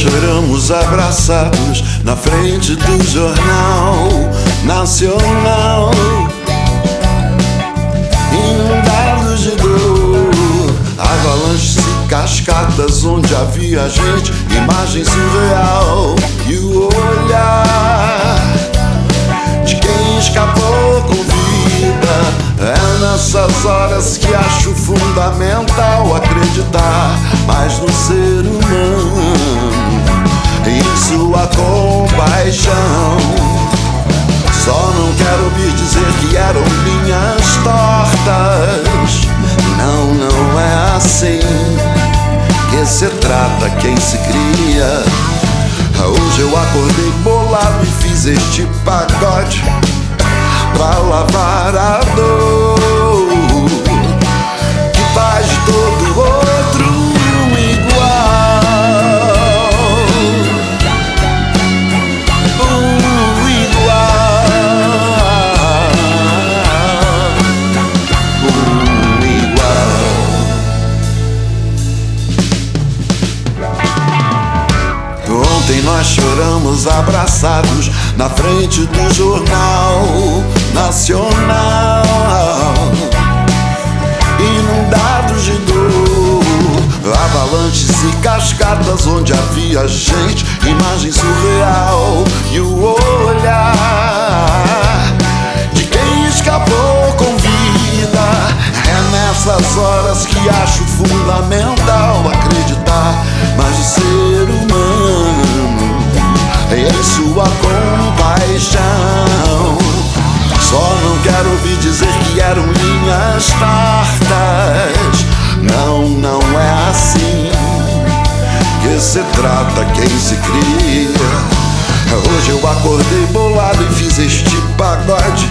choramos abraçados na frente do jornal nacional. Inundados de dor, avalanches e cascatas onde havia gente, imagem surreal e o olhar de quem escapou com vida. É nessas horas que acho fundamental acreditar mais no ser se trata quem se cria. Hoje eu acordei bolado e fiz este pagode pra lavar a dor Nós choramos abraçados na frente do jornal nacional. Inundados de dor, avalanches e cascatas onde havia gente, imagem surreal ouvir dizer que eram linhas fartas. Não, não é assim que se trata quem se cria. Hoje eu acordei bolado e fiz este pagode